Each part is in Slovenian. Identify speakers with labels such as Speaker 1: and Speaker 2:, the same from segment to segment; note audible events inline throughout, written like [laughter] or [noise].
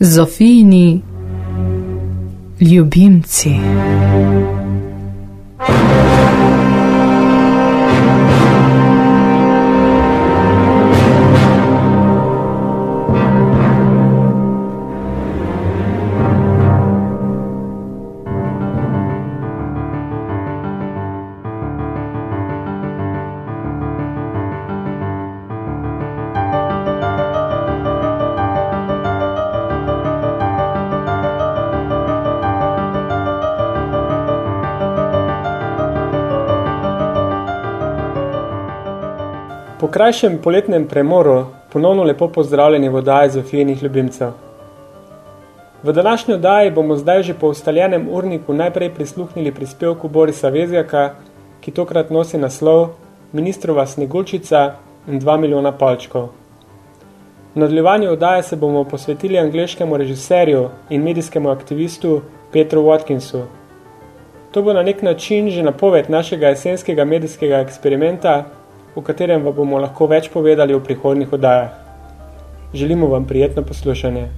Speaker 1: Zofijni ljubimci.
Speaker 2: Krajšem poletnem premoru ponovno lepo pozdravljeni v oddaji Zofijenih ljubimcev. V današnji oddaji bomo zdaj že po ustaljenem urniku najprej prisluhnili prispevku Borisa Vezjaka, ki tokrat nosi naslov Ministrova Snegulčica in 2 milijona palčkov. V nadaljevanju oddaje se bomo posvetili angleškemu režiserju in medijskemu aktivistu Petru Watkinsu. To bo na nek način že napoved našega jesenskega medijskega eksperimenta, v katerem vam bomo lahko več povedali v prihodnih oddajah. Želimo vam prijetno poslušanje.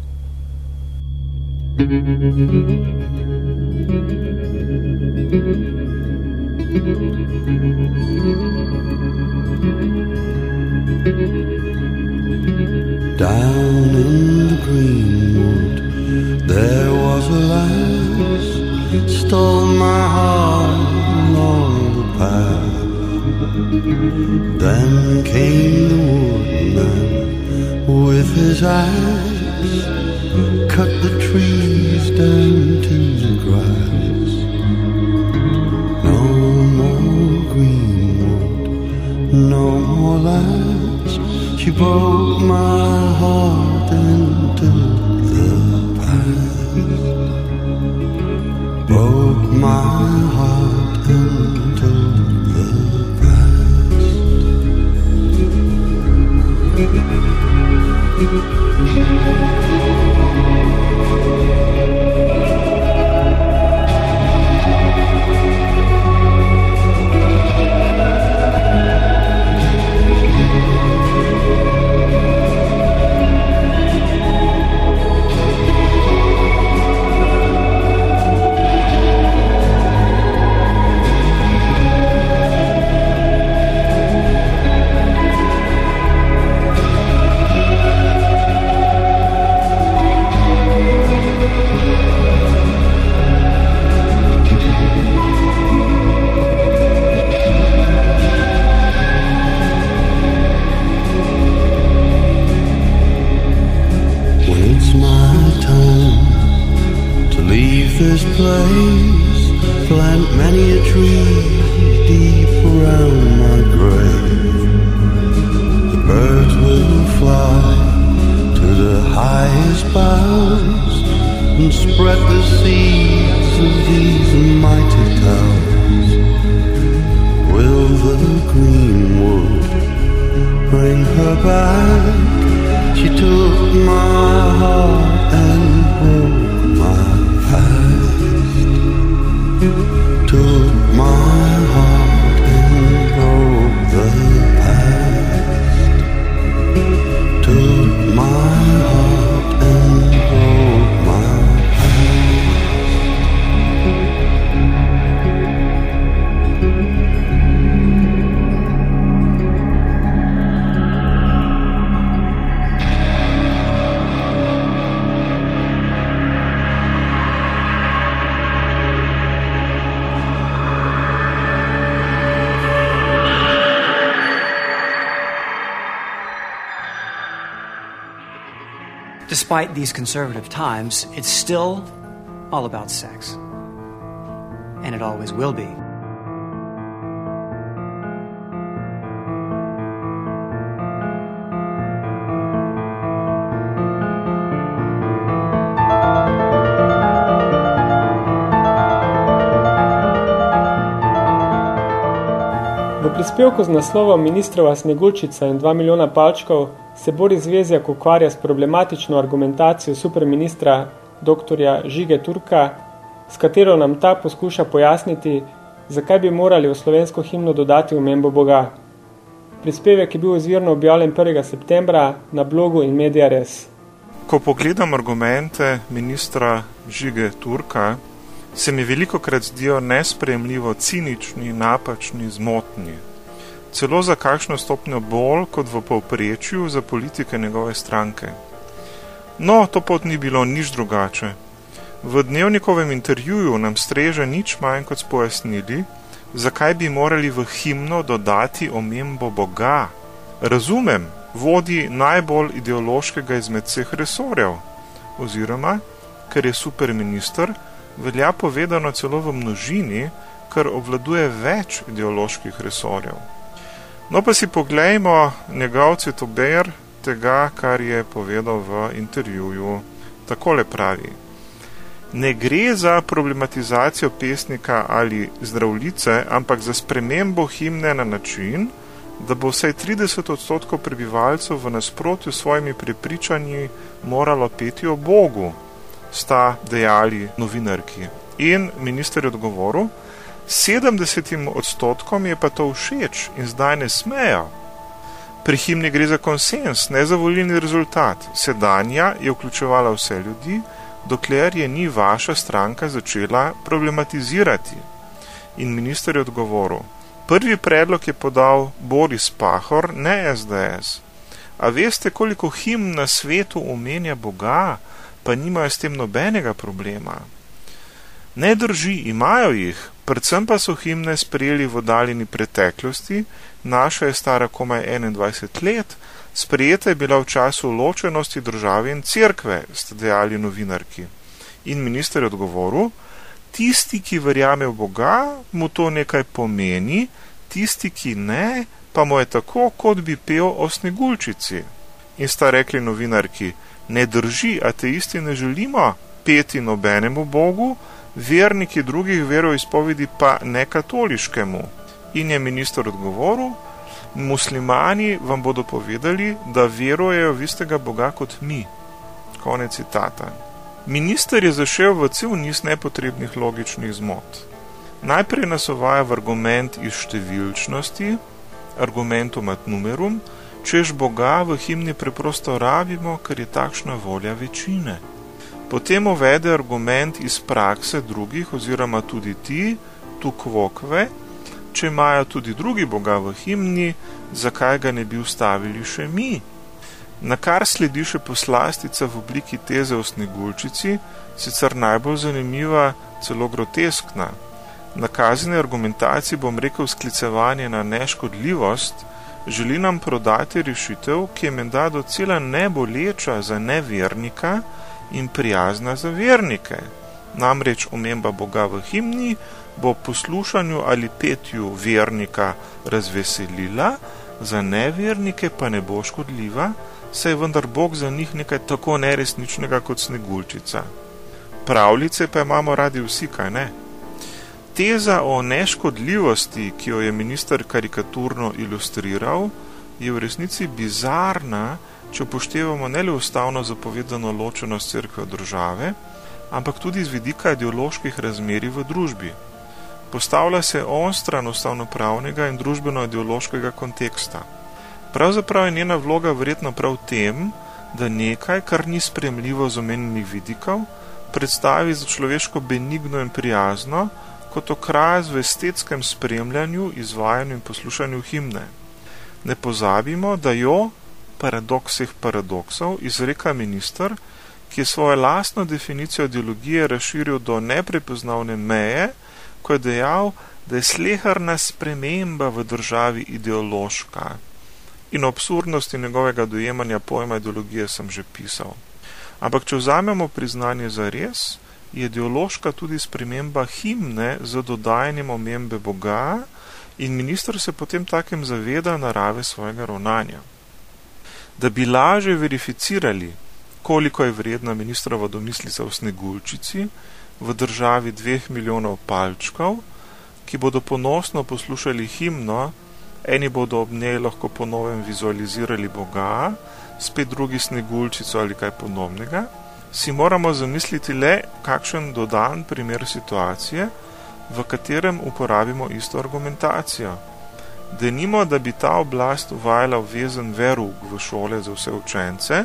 Speaker 3: Down Then came the woodman with his axe, cut the trees down to the grass. No more greenwood, no more lass. She broke my heart into
Speaker 4: Despite these conservative times, it's still all about sex. And it always will be.
Speaker 2: V prispevku z naslovom Ministrova Snegulčica in 2 milijona palčkov se Boris Vezjak ukvarja s problematično argumentacijo superministra dr. Žige Turka, s katero nam ta poskuša pojasniti, zakaj bi morali v slovensko himno dodati omembo Boga. Prispevek je bil izvirno objavljen 1. septembra na blogu in Media Res.
Speaker 1: Ko pogledam argumente ministra Žige Turka, se mi veliko krat zdijo nespremljivo cinični, napačni, zmotni. Celo za kakšno stopnjo bolj kot v povprečju za politike njegove stranke. No, to pot ni bilo nič drugače. V dnevnikovem intervjuju nam streže nič manj kot spojasnili, zakaj bi morali v himno dodati omembo Boga. Razumem, vodi najbolj ideološkega izmed vseh resorjev, oziroma, ker je superminister, velja povedano celo v množini, ker obvladuje več ideoloških resorjev. No pa si poglejmo njegov citober tega, kar je povedal v intervjuju. Takole pravi. Ne gre za problematizacijo pesnika ali zdravljice, ampak za spremembo himne na način, da bo vsaj 30 odstotkov prebivalcev v nasprotju s svojimi prepričanji moralo peti o Bogu, sta dejali novinarki. In minister je odgovoril, 70 odstotkom je pa to všeč in zdaj ne smejo. Pri himni gre za konsens, ne za volilni rezultat. Sedanja je vključevala vse ljudi, dokler je ni vaša stranka začela problematizirati. In minister je odgovoril, Prvi predlog je podal Boris Pahor, ne SDS. A veste, koliko him na svetu omenja Boga, pa nimajo s tem nobenega problema? Ne drži, imajo jih, predvsem pa so himne sprejeli v daljni preteklosti, naša je stara komaj 21 let, sprejeta je bila v času ločenosti države in cerkve, ste dejali novinarki. In minister je odgovoril, tisti, ki verjame v Boga, mu to nekaj pomeni, tisti, ki ne, pa mu je tako, kot bi pel o sneguljčici. In sta rekli novinarki, ne drži, ateisti ne želimo peti nobenemu Bogu, verniki drugih veroizpovedi pa ne katoliškemu. In je minister odgovoril, muslimani vam bodo povedali, da verujejo v istega Boga kot mi. Konec citata. Minister je zašel v cel niz nepotrebnih logičnih zmot. Najprej nas uvaja v argument iz številčnosti, argumentum ad numerum, čež Boga v himni preprosto rabimo, ker je takšna volja večine. Potem uvede argument iz prakse drugih oziroma tudi ti, tu kvokve, če imajo tudi drugi Boga v himni, zakaj ga ne bi ustavili še mi, na kar sledi še poslastica v obliki teze o sneguljčici, sicer najbolj zanimiva, celo groteskna. Na kazine argumentaciji bom rekel sklicevanje na neškodljivost, želi nam prodati rešitev, ki je menda docela neboleča za nevernika in prijazna za vernike. Namreč omemba Boga v himni bo poslušanju ali petju vernika razveselila, za nevernike pa ne bo škodljiva, saj je vendar Bog za njih nekaj tako neresničnega kot sneguljčica. Pravljice pa imamo radi vsi, kaj ne? Teza o neškodljivosti, ki jo je minister karikaturno ilustriral, je v resnici bizarna, če upoštevamo ne le ustavno zapovedano ločenost crkve od države, ampak tudi z vidika ideoloških razmeri v družbi. Postavlja se on stran ustavnopravnega in družbeno-ideološkega konteksta. Pravzaprav je njena vloga verjetno prav v tem, da nekaj, kar ni spremljivo z omenjenih vidikov, predstavi za človeško benigno in prijazno, kot okraz v estetskem spremljanju, izvajanju in poslušanju himne. Ne pozabimo, da jo, paradoks vseh paradoksov, izreka minister, ki je svojo lastno definicijo ideologije razširil do neprepoznavne meje, ko je dejal, da je sleharna sprememba v državi ideološka in o absurdnosti njegovega dojemanja pojma ideologije sem že pisal. Ampak, če vzamemo priznanje za res, je ideološka tudi sprememba himne z dodajanjem omembe Boga in minister se potem takem zaveda narave svojega ravnanja. Da bi laže verificirali, koliko je vredna ministrova domislica v Sneguljčici v državi dveh milijonov palčkov, ki bodo ponosno poslušali himno Eni bodo ob njej lahko ponovem vizualizirali Boga, spet drugi sneguljčico ali kaj podobnega. Si moramo zamisliti le, kakšen dodan primer situacije, v katerem uporabimo isto argumentacijo. Denimo, da bi ta oblast uvajala obvezen verug v šole za vse učence,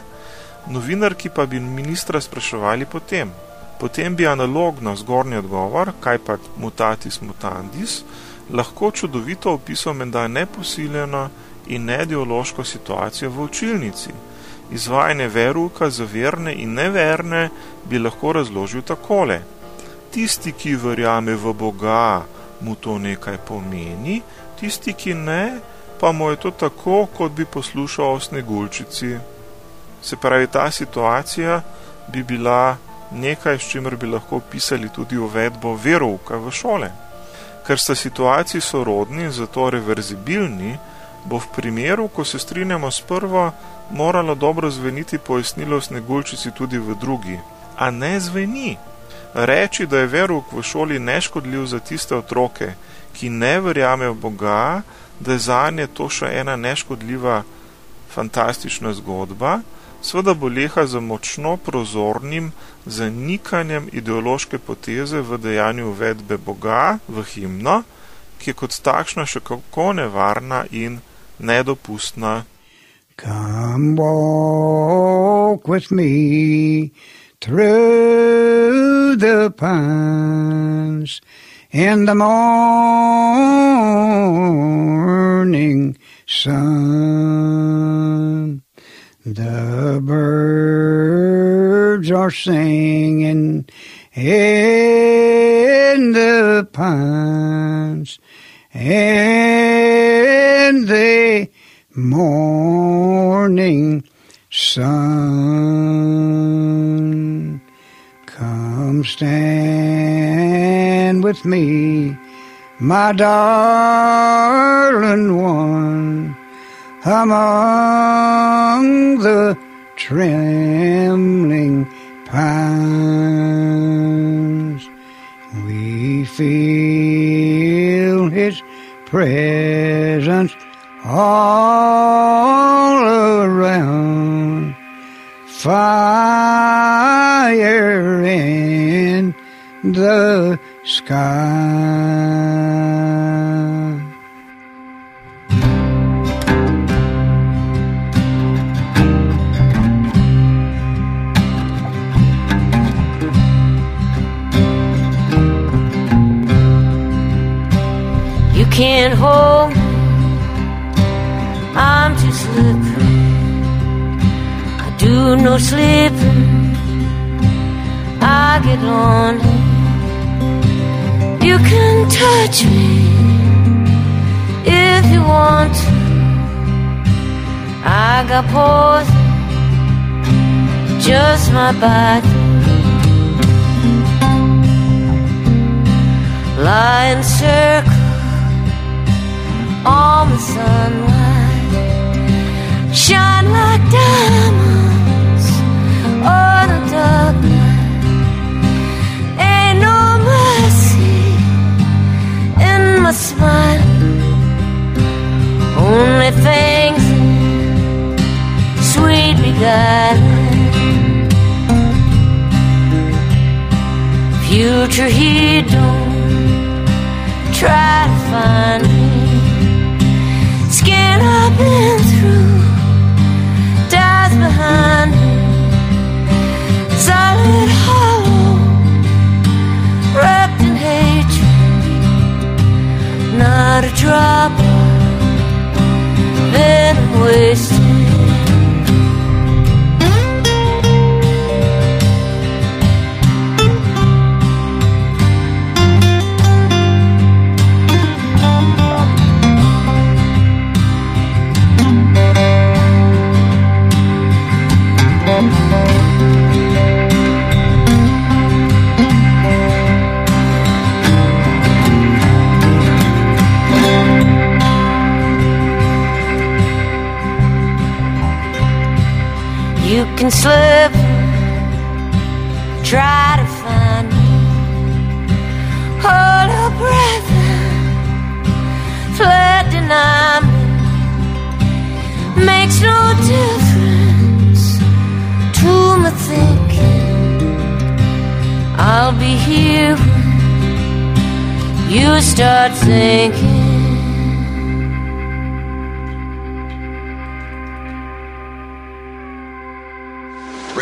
Speaker 1: Novinarki pa bi ministra spraševali potem. Potem bi analogno zgornji odgovor, kaj pa mutatis mutandis, lahko čudovito opisal menda neposiljeno in neideološko situacijo v učilnici. Izvajanje veruka za verne in neverne bi lahko razložil takole. Tisti, ki verjame v Boga, mu to nekaj pomeni, tisti, ki ne, pa mu je to tako, kot bi poslušal o sneguljčici. Se pravi, ta situacija bi bila nekaj, s čimer bi lahko pisali tudi uvedbo verovka v šole. Ker sta situaciji sorodni in zato reverzibilni, bo v primeru, ko se strinjamo s prvo, moralo dobro zveniti pojasnilo o sneguljčici tudi v drugi. A ne zveni. Reči, da je veruk v šoli neškodljiv za tiste otroke, ki ne verjamejo Boga, da je za nje to še ena neškodljiva, fantastična zgodba, seveda bo leha za močno prozornim zanikanjem ideološke poteze v dejanju uvedbe Boga v himno, ki je kot takšna še kako nevarna in nedopustna.
Speaker 5: Come walk with me through the pines in the morning sun. The birds are singing in the pines and the morning sun. Come stand with me, my darling one, among the trembling pines. We feel his presence all around. Fire in the sky.
Speaker 6: You can't hold me. I'm too slippery. I do no slipping. I get lonely. You can touch me if you want. I got poison, just my body. Lie in circle on the sunlight, shine like diamonds on a dark my smile, only things sweet beguiling. Future he don't try to find me. Skin I've been through dies behind Not a drop venom wasted.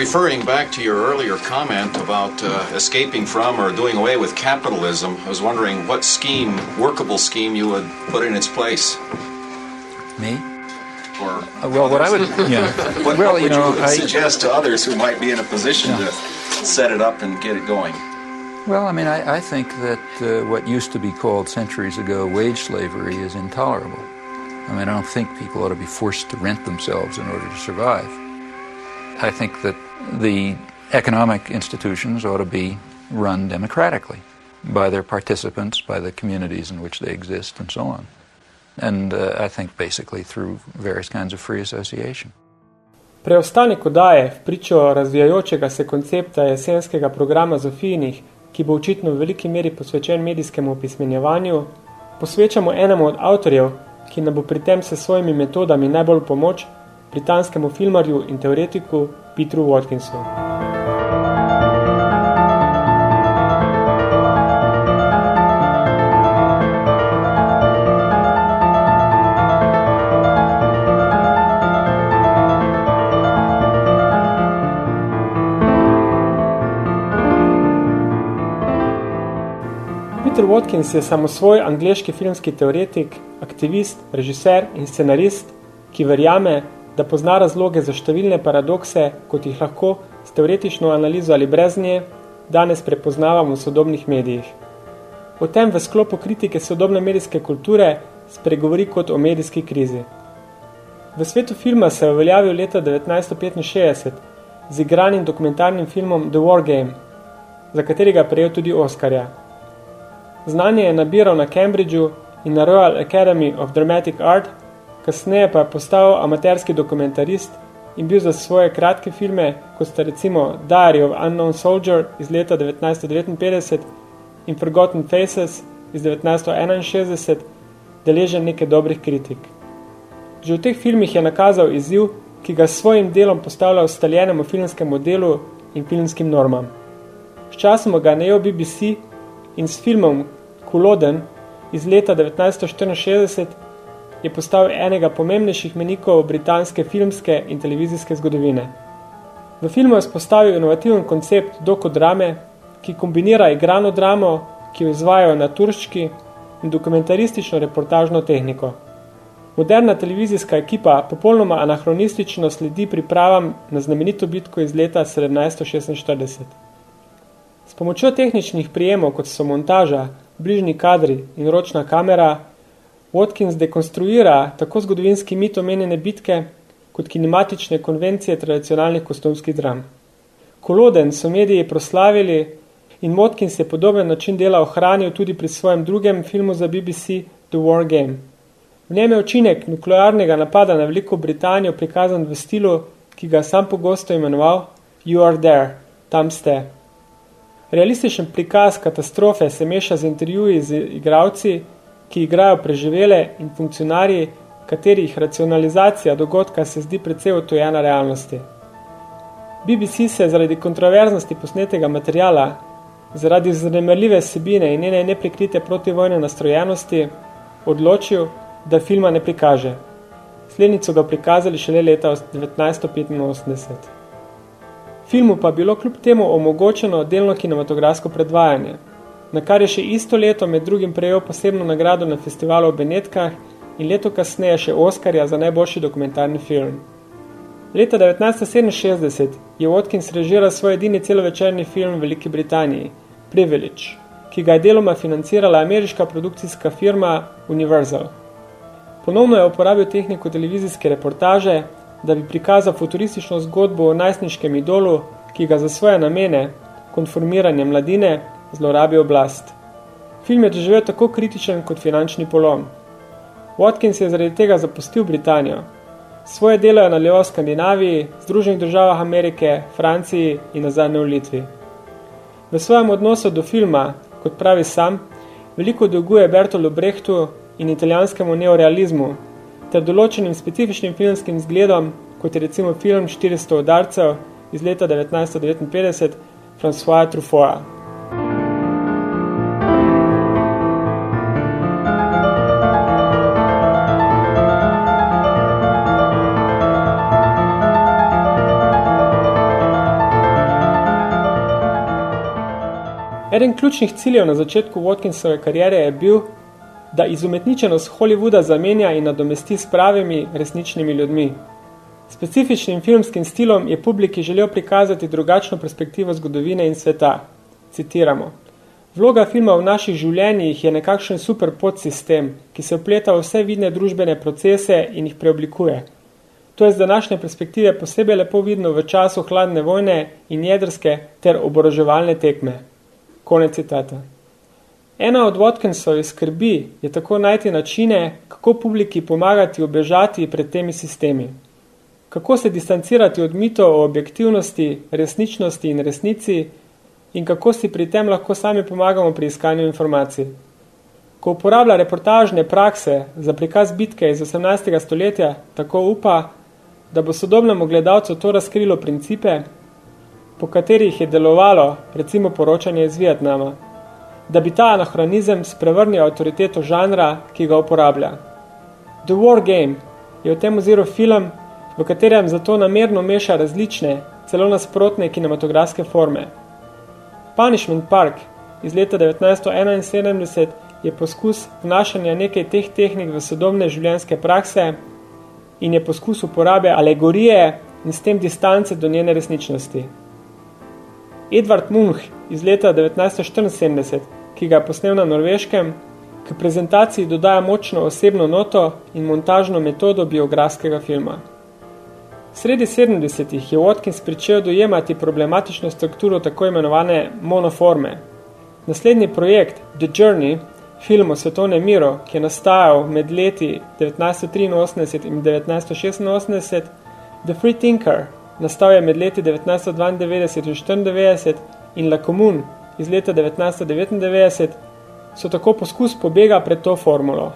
Speaker 7: Referring back to your earlier comment about uh, escaping from or doing away with capitalism, I was wondering what scheme, workable scheme, you would put in its place.
Speaker 8: Me?
Speaker 7: Or
Speaker 8: Uh, well, what I would, yeah. [laughs]
Speaker 7: what,
Speaker 8: well,
Speaker 7: what
Speaker 8: you
Speaker 7: would
Speaker 8: know,
Speaker 7: you
Speaker 8: I,
Speaker 7: suggest to others who might be in a position
Speaker 8: Yeah.
Speaker 7: to set it up and get it going?
Speaker 8: well, I mean, I, I think that uh, what used to be called centuries ago wage slavery is intolerable. I mean, I don't think people ought to be forced to rent themselves in order to survive. I think that the economic institutions ought to be run democratically by their participants, by the communities in which they exist, and so on. And uh, I think basically through various kinds of free association.
Speaker 2: Preostanek oddaje v pričo razvijajočega se koncepta jesenskega programa Zofijinih, ki bo očitno v veliki meri posvečen medijskemu opismenjevanju, posvečamo enemu od avtorjev, ki nam bo pri tem s svojimi metodami najbolj pomoč, britanskemu filmarju in teoretiku Petru Watkinsu. Peter Watkins je samosvoj angleški filmski teoretik, aktivist, režiser in scenarist, ki verjame, da pozna razloge za številne paradokse, kot jih lahko s teoretično analizo ali brez nje danes prepoznavamo v sodobnih medijih. O tem v sklopu kritike sodobne medijske kulture spregovori kot o medijski krizi. V svetu filma se je uveljavil leta 1965 z igranim dokumentarnim filmom The War Game, za katerega je prejel tudi Oscarja. Znanje je nabiral na Cambridgeu in na Royal Academy of Dramatic Art, kasneje pa je postal amaterski dokumentarist in bil za svoje kratke filme, kot sta recimo Diary of Unknown Soldier iz leta 1959 in Forgotten Faces iz 1961, deležen nekaj dobrih kritik. Že v teh filmih je nakazal izziv, ki ga s svojim delom postavlja ustaljenemu filmskemu delu in filmskim normam. Sčasoma ga je BBC in s filmom Kuloden iz leta 1964 je postal enega pomembnejših menikov britanske filmske in televizijske zgodovine. V filmu je spostavil inovativen koncept dokodrame, ki kombinira igrano dramo, ki jo izvajajo na turščki in dokumentaristično reportažno tehniko. Moderna televizijska ekipa popolnoma anahronistično sledi pripravam na znamenito bitko iz leta 1746. S pomočjo tehničnih prijemov, kot so montaža, bližnji kadri in ročna kamera, Watkins dekonstruira tako zgodovinski mit omenjene bitke, kot kinematične konvencije tradicionalnih kostumskih dram. Koloden so mediji proslavili in Watkins je podoben način dela ohranil tudi pri svojem drugem filmu za BBC The War Game. V njem je učinek nuklearnega napada na Veliko Britanijo prikazan v stilu, ki ga sam pogosto imenoval You are there, tam ste. Realističen prikaz katastrofe se meša z intervjuji z igralci, ki igrajo preživele in funkcionarji, katerih racionalizacija dogodka se zdi precej otojena realnosti. BBC se zaradi kontroverznosti posnetega materijala, zaradi zanemarljive sebine in njene neprikrite protivojne nastrojenosti, odločil, da filma ne prikaže. Slednico ga prikazali šele leta 1985. Filmu pa bilo kljub temu omogočeno delno kinematografsko predvajanje, na kar je še isto leto med drugim prejel posebno nagrado na festivalu v Benetkah in leto kasneje še Oscarja za najboljši dokumentarni film. Leta 1967 je Watkins režiral svoj edini celovečerni film v Veliki Britaniji, Privilege, ki ga je deloma financirala ameriška produkcijska firma Universal. Ponovno je uporabil tehniko televizijske reportaže, da bi prikazal futuristično zgodbo o najstniškem idolu, ki ga za svoje namene, konformiranje mladine, zlorabi oblast. Film je doživel tako kritičen kot finančni polom. Watkins je zaradi tega zapustil Britanijo. Svoje delo je nadaljeval v Skandinaviji, Združenih državah Amerike, Franciji in nazadnje v Litvi. V svojem odnosu do filma, kot pravi sam, veliko dolguje Bertolu Brechtu in italijanskemu neorealizmu, ter določenim specifičnim filmskim zgledom, kot je recimo film 400 udarcev iz leta 1959 François Truffaut. Eden ključnih ciljev na začetku Watkinsove karijere je bil, da izumetničenost Hollywooda zamenja in nadomesti s pravimi, resničnimi ljudmi. Specifičnim filmskim stilom je publiki želel prikazati drugačno perspektivo zgodovine in sveta. Citiramo. Vloga filma v naših življenjih je nekakšen super podsistem, ki se vpleta v vse vidne družbene procese in jih preoblikuje. To je z današnje perspektive posebej lepo vidno v času hladne vojne in jedrske ter oboroževalne tekme. Konec citata. Ena od Watkinsovih skrbi je tako najti načine, kako publiki pomagati obežati pred temi sistemi. Kako se distancirati od mitov o objektivnosti, resničnosti in resnici in kako si pri tem lahko sami pomagamo pri iskanju informacij. Ko uporablja reportažne prakse za prikaz bitke iz 18. stoletja, tako upa, da bo sodobnemu gledalcu to razkrilo principe, po katerih je delovalo recimo poročanje iz Vietnama, da bi ta anahronizem sprevrnil avtoriteto žanra, ki ga uporablja. The War Game je v tem oziru film, v katerem zato namerno meša različne, celo nasprotne kinematografske forme. Punishment Park iz leta 1971 je poskus vnašanja nekaj teh tehnik v sodobne življenjske prakse in je poskus uporabe alegorije in s tem distance do njene resničnosti. Edvard Munch iz leta 1974, ki ga je posnel na Norveškem, k prezentaciji dodaja močno osebno noto in montažno metodo biografskega filma. Sredi 70-ih je Watkins pričel dojemati problematično strukturo tako imenovane monoforme. Naslednji projekt, The Journey, film o svetovnem miru, ki je nastajal med leti 1983 in 1986, The Free Thinker, nastal je med leti 1992 in 1994 in La Commune iz leta 1999, so tako poskus pobega pred to formulo.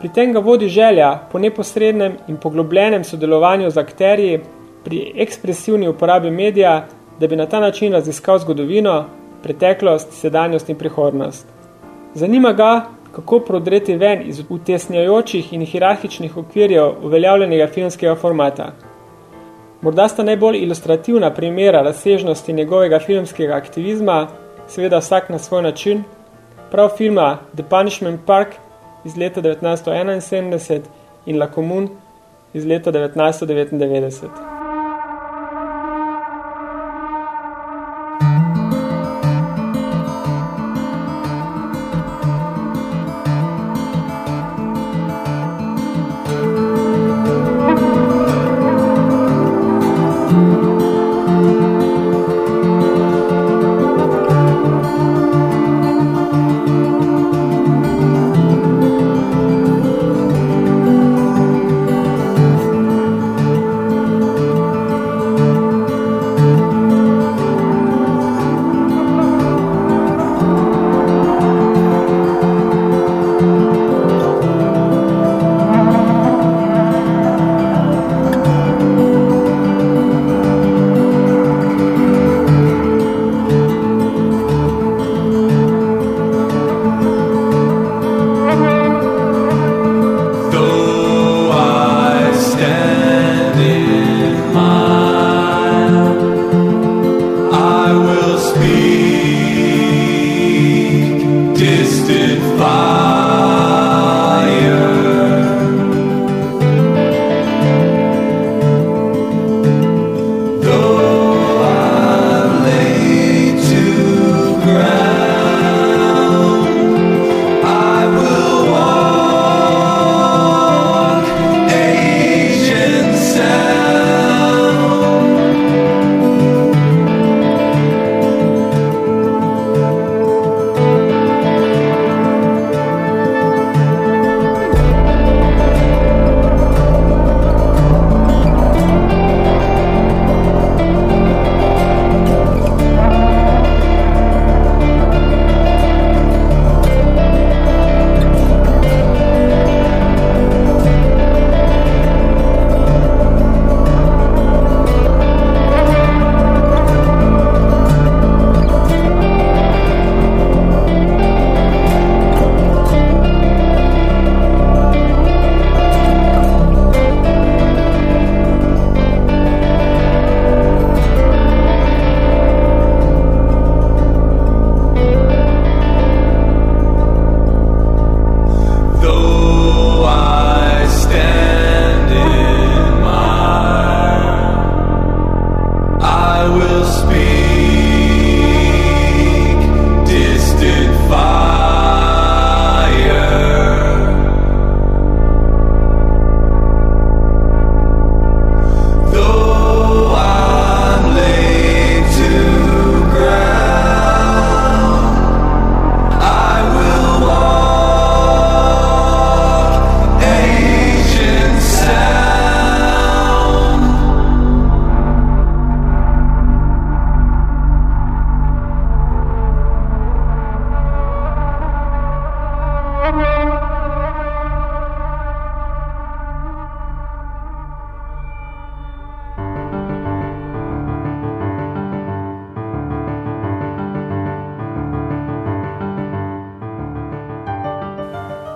Speaker 2: Pri tem ga vodi želja po neposrednem in poglobljenem sodelovanju z akterji pri ekspresivni uporabi medija, da bi na ta način raziskal zgodovino, preteklost, sedanjost in prihodnost. Zanima ga, kako prodreti ven iz utesnjajočih in hierarhičnih okvirjev uveljavljenega filmskega formata. Morda sta najbolj ilustrativna primera razsežnosti njegovega filmskega aktivizma, seveda vsak na svoj način, prav filma The Punishment Park iz leta 1971 in La Commune iz leta 1999.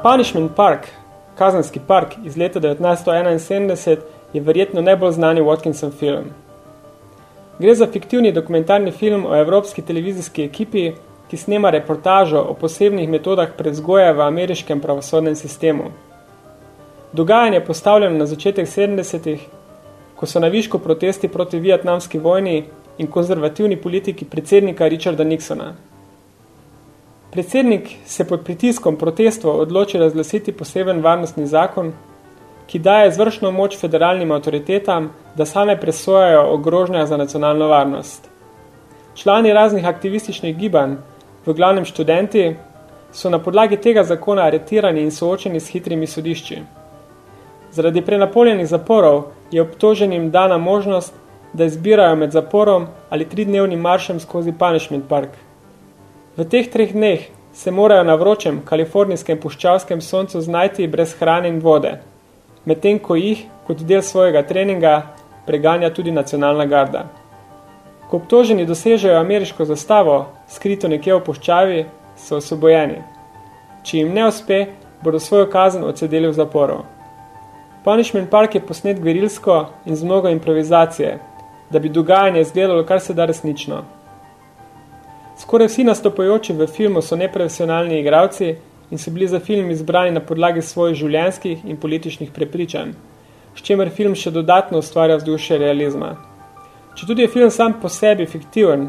Speaker 2: Punishment Park, kazanski park iz leta 1971, je verjetno najbolj znani Watkinson film. Gre za fiktivni dokumentarni film o evropski televizijski ekipi, ki snema reportažo o posebnih metodah predzgoja v ameriškem pravosodnem sistemu. Dogajanje je postavljeno na začetek 70-ih, ko so na višku protesti proti vietnamski vojni in konzervativni politiki predsednika Richarda Nixona. Predsednik se pod pritiskom protestov odloči razglasiti poseben varnostni zakon, ki daje zvršno moč federalnim avtoritetam, da same presojajo o grožnjah za nacionalno varnost. Člani raznih aktivističnih gibanj, v glavnem študenti, so na podlagi tega zakona aretirani in soočeni s hitrimi sodišči. Zaradi prenapoljenih zaporov je obtoženim dana možnost, da izbirajo med zaporom ali tridnevnim maršem skozi Punishment Park. V teh treh dneh se morajo na vročem kalifornijskem puščavskem soncu znajti brez hrane in vode, medtem ko jih, kot del svojega treninga, preganja tudi nacionalna garda. Ko obtoženi dosežejo ameriško zastavo, skrito nekje v puščavi, so osvobojeni. Če jim ne uspe, bodo svojo kazen odsedeli v zaporu. Punishment Park je posnet gverilsko in z mnogo improvizacije, da bi dogajanje izgledalo kar se da resnično. Skoraj vsi nastopajoči v filmu so neprofesionalni igralci in so bili za film izbrani na podlagi svojih življenjskih in političnih prepričanj, s čemer film še dodatno ustvarja vzdušje realizma. Če tudi je film sam po sebi fiktiven,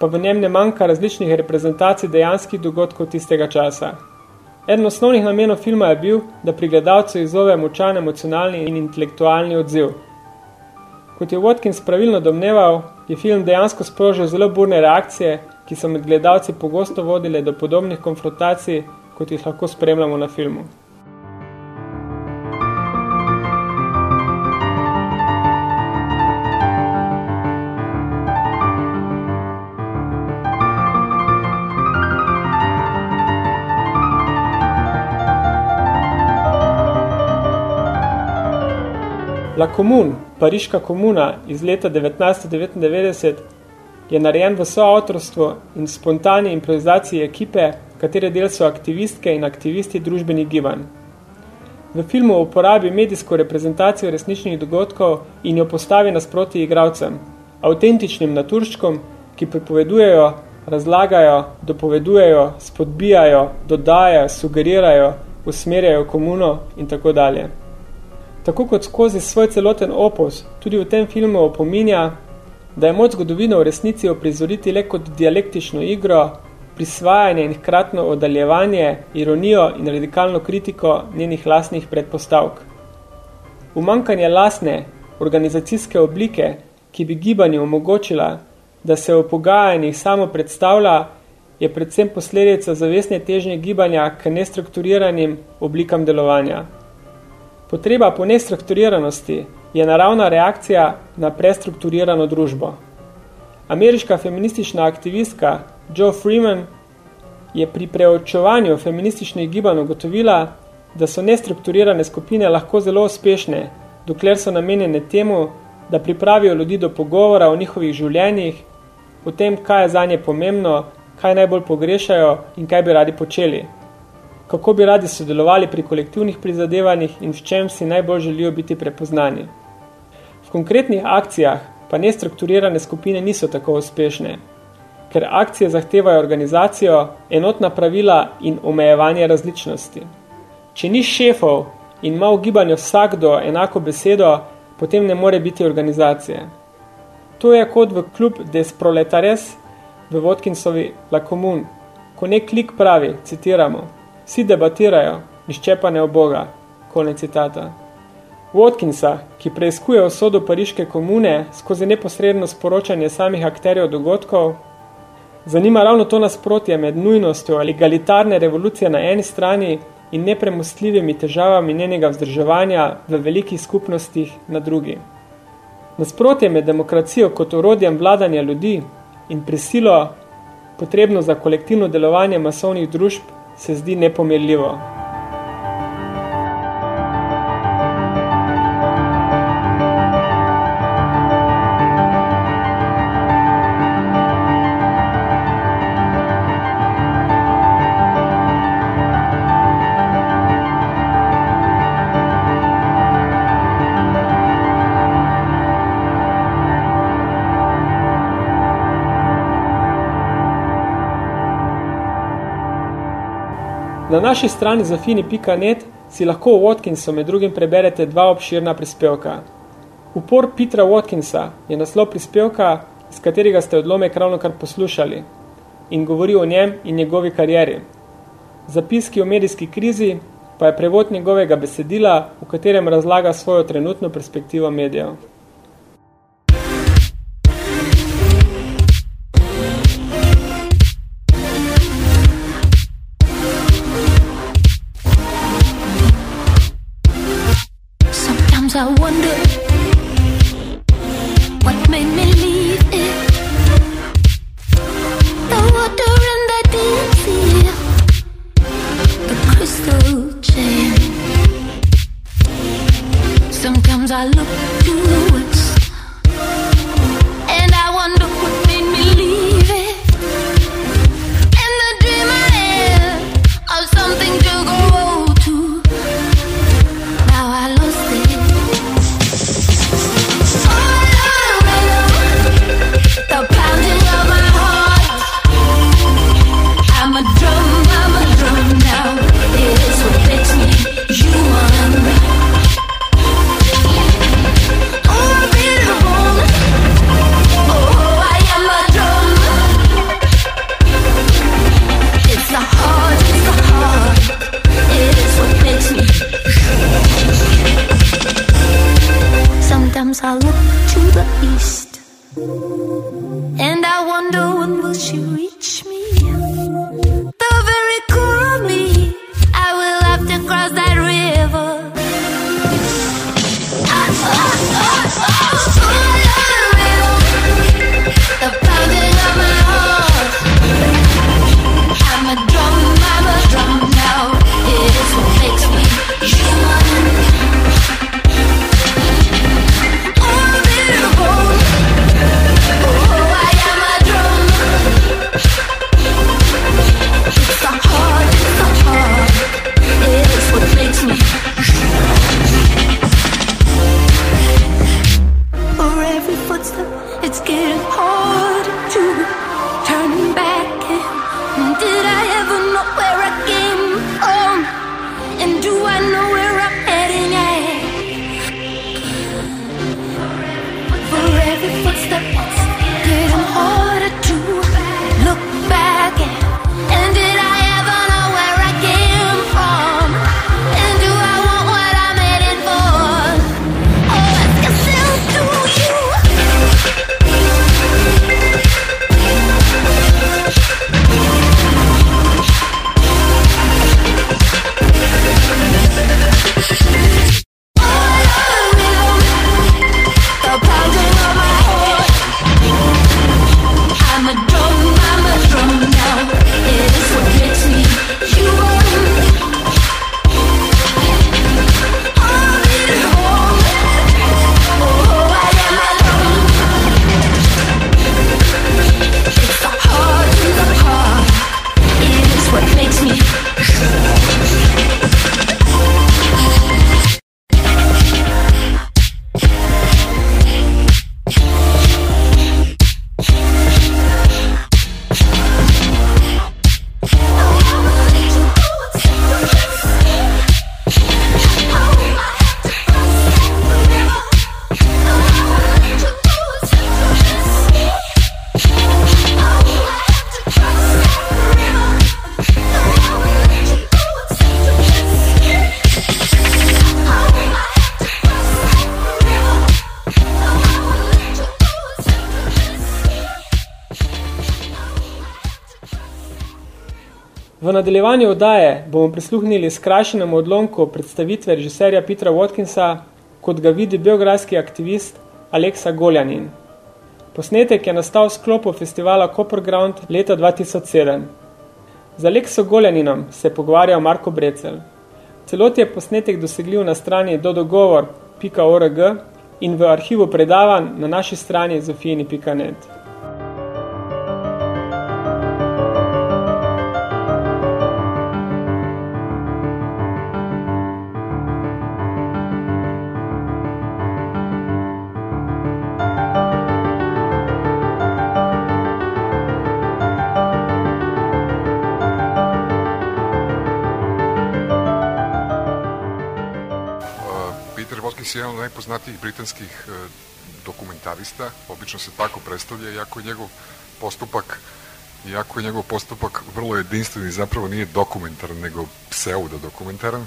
Speaker 2: pa v njem ne manjka različnih reprezentacij dejanskih dogodkov tistega časa. Eden osnovnih namenov filma je bil, da pri gledalcu izzove močan emocionalni in intelektualni odziv. Kot je Watkins pravilno domneval, je film dejansko sprožil zelo burne reakcije, ki so med gledalci pogosto vodile do podobnih konfrontacij, kot jih lahko spremljamo na filmu. La Commune, pariška komuna iz leta 1999, je narejen v soavtorstvu in spontani improvizaciji ekipe, katere del so aktivistke in aktivisti družbenih gibanj. V filmu uporabi medijsko reprezentacijo resničnih dogodkov in jo postavi nasproti igralcem, avtentičnim naturščkom, ki pripovedujejo, razlagajo, dopovedujejo, spodbijajo, dodajajo, sugerirajo, usmerjajo komuno in tako dalje. Tako kot skozi svoj celoten opus, tudi v tem filmu opominja, da je moč zgodovino v resnici oprizoriti le kot dialektično igro, prisvajanje in hkratno oddaljevanje, ironijo in radikalno kritiko njenih lasnih predpostavk. Umankanje lasne, organizacijske oblike, ki bi gibanju omogočila, da se v pogajanjih samo predstavlja, je predvsem posledica zavestne težnje gibanja k nestrukturiranim oblikam delovanja. Potreba po nestrukturiranosti je naravna reakcija na prestrukturirano družbo. Ameriška feministična aktivistka Jo Freeman je pri preočevanju feminističnih gibanj ugotovila, da so nestrukturirane skupine lahko zelo uspešne, dokler so namenjene temu, da pripravijo ljudi do pogovora o njihovih življenjih, o tem, kaj je zanje pomembno, kaj najbolj pogrešajo in kaj bi radi počeli kako bi radi sodelovali pri kolektivnih prizadevanjih in v čem si najbolj želijo biti prepoznani. V konkretnih akcijah pa nestrukturirane skupine niso tako uspešne, ker akcije zahtevajo organizacijo, enotna pravila in omejevanje različnosti. Če ni šefov in ima v gibanju vsakdo enako besedo, potem ne more biti organizacije. To je kot v klub des proletares v Vodkinsovi La Commune, ko nek klik pravi, citiramo, Vsi debatirajo, nišče pa ne oboga. Konec citata. Watkinsa, ki preizkuje osodo pariške komune skozi neposredno sporočanje samih akterjev dogodkov, zanima ravno to nasprotje med nujnostjo egalitarne revolucije na eni strani in nepremostljivimi težavami njenega vzdrževanja v velikih skupnostih na drugi. Nasprotje med demokracijo kot orodjem vladanja ljudi in prisilo, potrebno za kolektivno delovanje masovnih družb, se zdi nepomerljivo. Na naši strani zafini.net si lahko o Watkinsu med drugim preberete dva obširna prispevka. Upor Petra Watkinsa je naslov prispevka, iz katerega ste odlomek ravno kar poslušali in govori o njem in njegovi karieri. Zapiski o medijski krizi pa je prevod njegovega besedila, v katerem razlaga svojo trenutno perspektivo medijev.
Speaker 9: Sometimes I wonder
Speaker 2: nadaljevanju oddaje bomo prisluhnili skrajšenemu odlomku predstavitve režiserja Petra Watkinsa, kot ga vidi biografski aktivist Aleksa Goljanin. Posnetek je nastal v sklopu festivala Copperground leta 2007. Z Alekso Goljaninom se je pogovarjal Marko Brecel. Celoti je posnetek dosegljiv na strani dodogovor.org in v arhivu predavanj na naši strani zofijini.net.
Speaker 10: najpoznatijih britanskih e, dokumentarista, obično se tako predstavlja, iako je njegov postupak iako je njegov postupak vrlo jedinstven i zapravo nije dokumentaran, nego pseudo-dokumentaran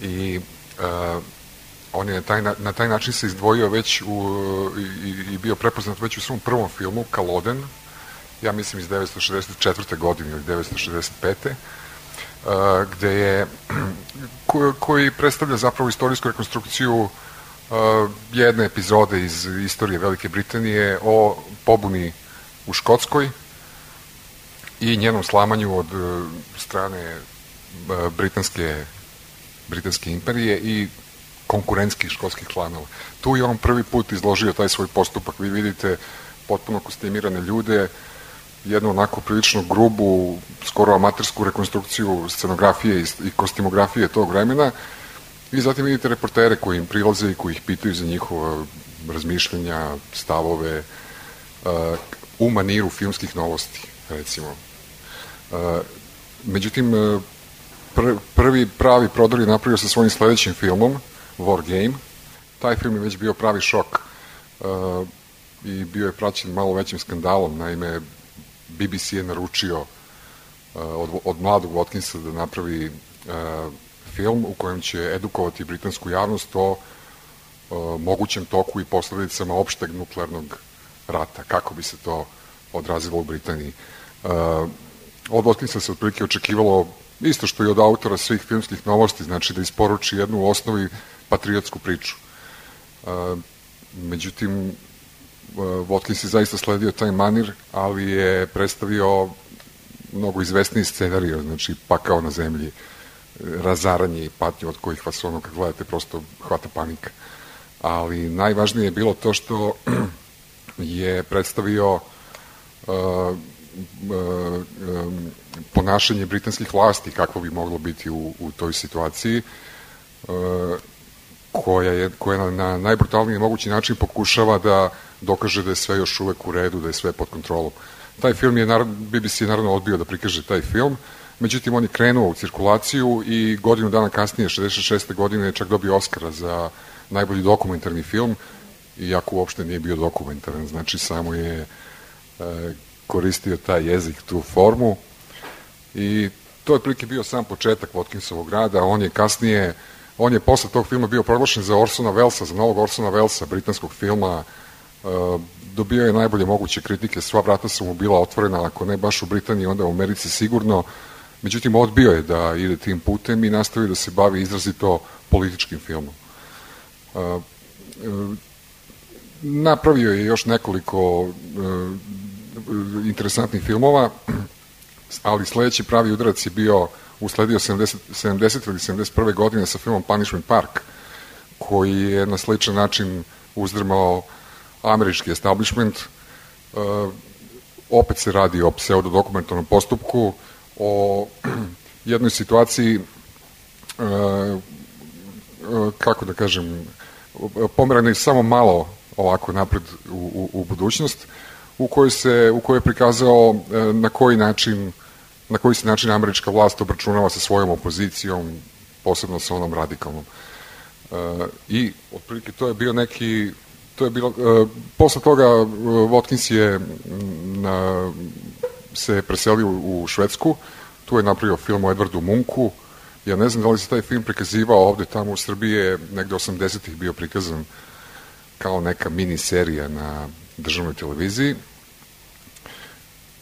Speaker 10: i uh, on je na taj, na taj način se izdvojio već u, i, i bio prepoznat već u svom prvom filmu, Kaloden, ja mislim iz 1964. godine ili 1965. Uh, gde je [clears throat] ko, koji predstavlja zapravo istorijsku rekonstrukciju uh, jedne epizode iz istorije Velike Britanije o pobuni u Škotskoj i njenom slamanju od uh, strane uh, britanske britanske imperije i konkurentskih školskih klanova. Tu je on prvi put izložio taj svoj postupak. Vi vidite potpuno kostimirane ljude, jednu onako prilično grubu, skoro amatersku rekonstrukciju scenografije i kostimografije tog vremena i zatim vidite reportere koji im prilaze i koji ih pitaju za njihova razmišljenja, stavove uh, u maniru filmskih novosti, recimo. Uh, međutim, uh, pr prvi pravi prodor je napravio sa svojim sledećim filmom, War Game. Taj film je već bio pravi šok uh, i bio je praćen malo većim skandalom. Naime, BBC je naručio uh, od, od mladog Watkinsa da napravi uh, film u kojem će edukovati britansku javnost o uh, mogućem toku i posledicama opšteg nuklearnog rata, kako bi se to odrazilo u Britaniji. Uh, od Watkinsa se otprilike očekivalo isto što i od autora svih filmskih novosti, znači da isporuči jednu u osnovi patriotsku priču. Uh, međutim, uh, Watkins je zaista sledio taj manir, ali je predstavio mnogo izvesniji scenario, znači pakao na zemlji, razaranje i patnje od kojih vas ono kad gledate prosto hvata panika. Ali najvažnije je bilo to što [clears throat] je predstavio uh, ponašanje britanskih vlasti kako bi moglo biti u, u toj situaciji koja je koja na, na najbrutalniji mogući način pokušava da dokaže da je sve još uvek u redu, da je sve pod kontrolom. Taj film je, BBC je naravno odbio da prikaže taj film, međutim on je krenuo u cirkulaciju i godinu dana kasnije, 66. godine, je čak dobio Oscara za najbolji dokumentarni film, iako uopšte nije bio dokumentaran, znači samo je e, koristio taj jezik, tu formu. I to je prilike bio sam početak Watkinsovog rada, on je kasnije on je posle tog filma bio proglašen za Orsona Wellesa, za novog Orsona Wellesa, britanskog filma, e, dobio je najbolje moguće kritike, sva vrata su mu bila otvorena, ako ne baš u Britaniji, onda u Americi sigurno, međutim odbio je da ide tim putem i nastavio da se bavi izrazito političkim filmom. E, e, napravio je još nekoliko interesantnih filmova, ali sledeći pravi udarac je bio usledio 70, 70 ili 71. godine sa filmom Punishment Park, koji je na sličan način uzdrmao američki establishment. Uh, opet se radi o pseudodokumentarnom postupku, o [clears throat] jednoj situaciji uh, uh, kako da kažem pomerane samo malo ovako napred u, u, u budućnost u kojoj se u kojoj je prikazao na koji način na koji se način američka vlast obračunava sa svojom opozicijom, posebno sa onom radikalnom. E, I otprilike to je bio neki to je bilo, e, posle toga e, Watkins je na, se preselio u Švedsku, tu je napravio film o Edwardu Munku, ja ne znam da li se taj film prikazivao ovde, tamo u Srbiji je negde 80-ih bio prikazan kao neka mini serija na državnoj televiziji.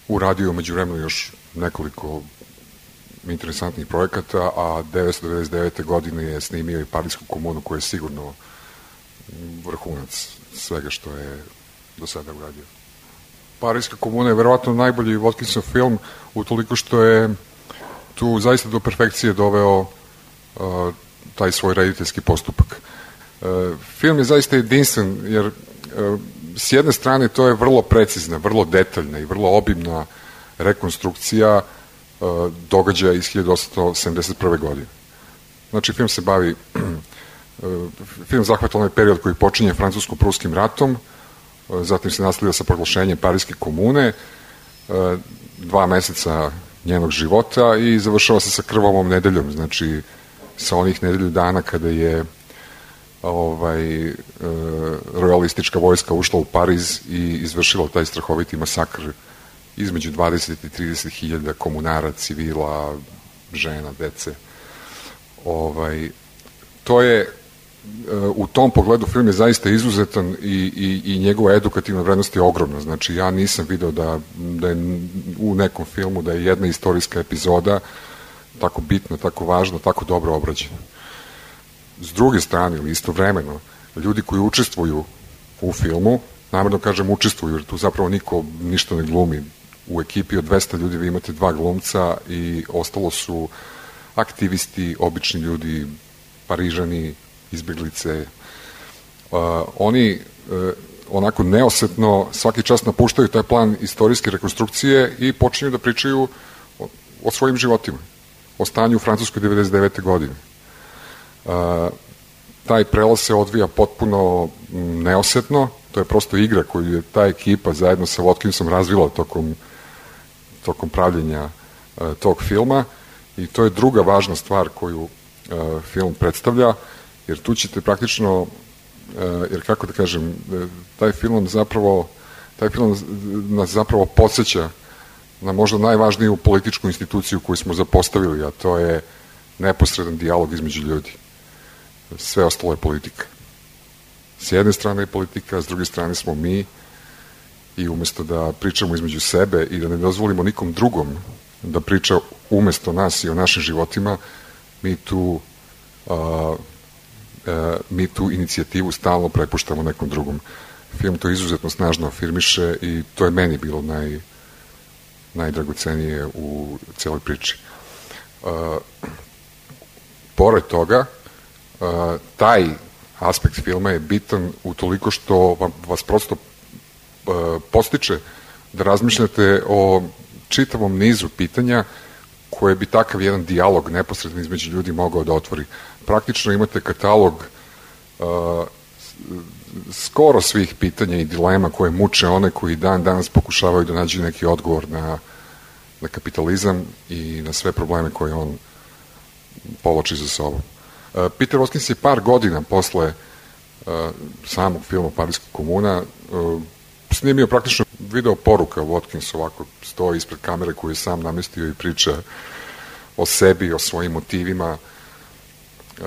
Speaker 10: Uradio umeđu vremenu još nekoliko interesantnih projekata, a 1999. godine je snimio i Parijsku komunu koja je sigurno vrhunac svega što je do sada uradio. Parijska komuna je verovatno najbolji Watkinsov film utoliko što je tu zaista do perfekcije doveo uh, taj svoj rediteljski postupak. Uh, film je zaista jedinstven jer uh, s jedne strane to je vrlo precizna, vrlo detaljna i vrlo obimna rekonstrukcija uh, događaja iz 1871. godine. Znači, film se bavi, [clears throat] film zahvata onaj period koji počinje francusko-pruskim ratom, uh, zatim se nastavlja sa proglašenjem Parijske komune, dva meseca njenog života i završava se sa krvavom nedeljom, znači sa onih nedelju dana kada je ovaj, e, royalistička vojska ušla u Pariz i izvršila taj strahoviti masakr između 20 i 30 hiljada komunara, civila, žena, dece. Ovaj, to je u tom pogledu film je zaista izuzetan i, i, i njegova edukativna vrednost je ogromna. Znači, ja nisam video da, da je u nekom filmu da je jedna istorijska epizoda tako bitna, tako važna, tako dobro obrađena. S druge strane, ili istovremeno, ljudi koji učestvuju u filmu, namerno kažem učestvuju, jer tu zapravo niko ništa ne glumi. U ekipi od 200 ljudi vi imate dva glumca i ostalo su aktivisti, obični ljudi, parižani, izbjeglice. Uh, oni uh, onako neosetno svaki čas napuštaju taj plan istorijske rekonstrukcije i počinju da pričaju o, o svojim životima, o stanju u Francuskoj 99. godine. Uh, taj prelaz se odvija potpuno neosetno, to je prosto igra koju je ta ekipa zajedno sa Watkinsom razvila tokom, tokom pravljenja uh, tog filma i to je druga važna stvar koju uh, film predstavlja, jer tu ćete praktično, jer kako da kažem, taj film zapravo, taj film nas zapravo podsjeća na možda najvažniju političku instituciju koju smo zapostavili, a to je neposredan dijalog između ljudi. Sve ostalo je politika. S jedne strane je politika, s druge strane smo mi i umesto da pričamo između sebe i da ne dozvolimo nikom drugom da priča umesto nas i o našim životima, mi tu uh, e, mi tu inicijativu stalno prepuštamo nekom drugom. Film to izuzetno snažno afirmiše i to je meni bilo naj, najdragocenije u celoj priči. E, pored toga, e, taj aspekt filma je bitan u toliko što vas prosto e, postiče da razmišljate o čitavom nizu pitanja koje bi takav jedan dijalog neposredno između ljudi mogao da otvori. Praktično imate katalog uh, skoro svih pitanja i dilema koje muče one koji dan danas pokušavaju da nađu neki odgovor na, na kapitalizam i na sve probleme koje on povlači za sobom. Uh, Peter Hoskins je par godina posle uh, samog filma Parijska komuna uh, snimio praktično video poruka Watkins ovako stoji ispred kamere koju je sam namestio i priča o sebi, o svojim motivima,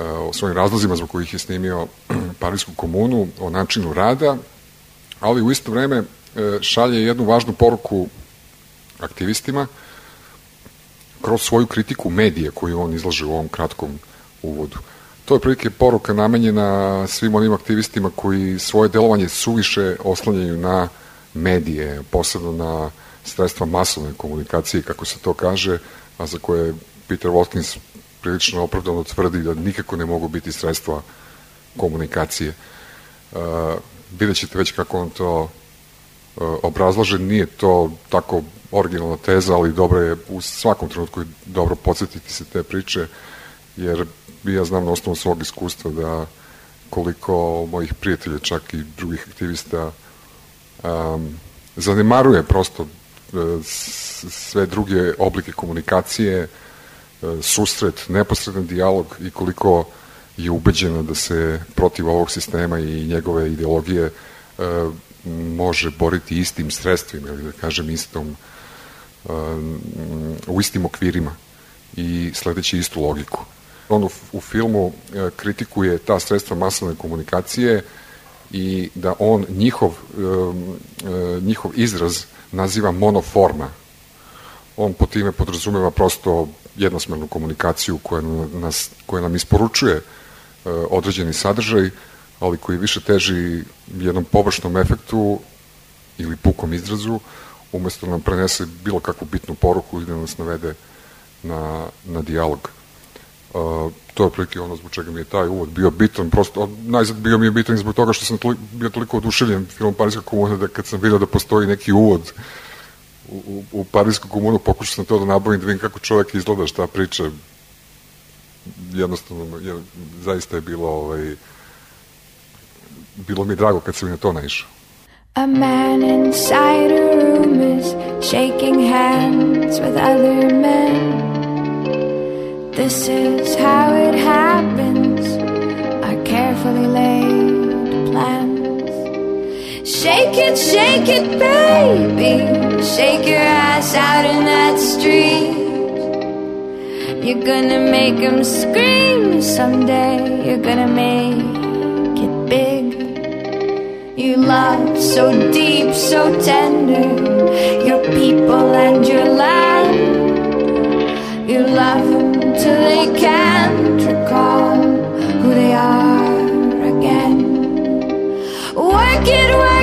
Speaker 10: o svojim razlozima zbog kojih je snimio [clears throat] Parijsku komunu, o načinu rada, ali u isto vreme e, šalje jednu važnu poruku aktivistima kroz svoju kritiku medije koju on izlaže u ovom kratkom uvodu. To je prilike poruka namenjena svim onim aktivistima koji svoje delovanje suviše oslanjaju na medije, posebno na sredstva masovne komunikacije, kako se to kaže, a za koje Peter Watkins prilično opravdano tvrdi da nikako ne mogu biti sredstva komunikacije. Uh, vidjet ćete već kako on to uh, obrazlaže, nije to tako originalna teza, ali dobro je u svakom trenutku dobro podsjetiti se te priče, jer ja znam na osnovu svog iskustva da koliko mojih prijatelja, čak i drugih aktivista, um, zanemaruje prosto uh, sve druge oblike komunikacije, susret, neposredan dijalog i koliko je ubeđeno da se protiv ovog sistema i njegove ideologije može boriti istim sredstvima ili da kažem istom u istim okvirima i sledeći istu logiku. On u, u filmu kritikuje ta sredstva masovne komunikacije i da on njihov, njihov izraz naziva monoforma. On po time podrazumeva prosto jednosmernu komunikaciju koja, nas, koja nam isporučuje određeni sadržaj, ali koji više teži jednom površnom efektu ili pukom izrazu, umesto nam prenese bilo kakvu bitnu poruku i da nas navede na, na dijalog. Uh, to je prilike ono zbog čega mi je taj uvod bio bitan, prosto najzad bio mi je bitan zbog toga što sam toli, bio toliko oduševljen filmom Parijska komuna da kad sam vidio da postoji neki uvod u, u, u Parijsku komunu pokušao sam to da nabavim da vidim kako čovjek izgleda, šta priča jednostavno je, zaista je bilo ovaj, bilo mi drago kad sam na to naišao
Speaker 9: A man inside a room is shaking hands with other men. This is how it happens. Care
Speaker 11: carefully laid plans. Shake it, shake it, baby. Shake your ass out in that street. You're gonna make him scream someday. You're gonna make it big. You love so deep, so tender. Your people and your land. You love them till they can't recall who they are again. Work it,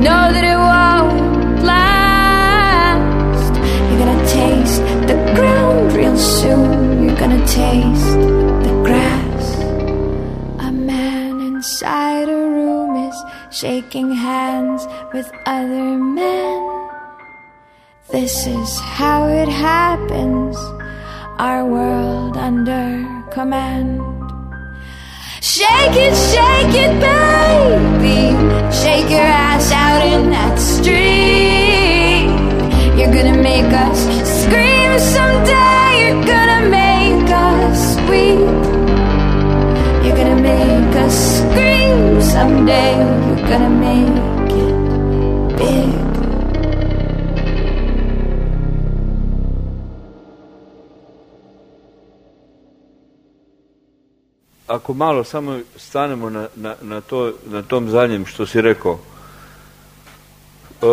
Speaker 11: know that it won't last. You're gonna taste the ground real soon. You're gonna taste the grass. A man inside a room is shaking hands with other men. This is how it happens. Our world under command. Shake it, shake it, baby. Shake your ass out in that street. You're gonna make us scream someday. You're gonna make us weep. You're gonna make us scream someday. You're gonna make
Speaker 12: Ako malo samo stanemo na, na, na, to, na tom zadnjem što si rekao, e,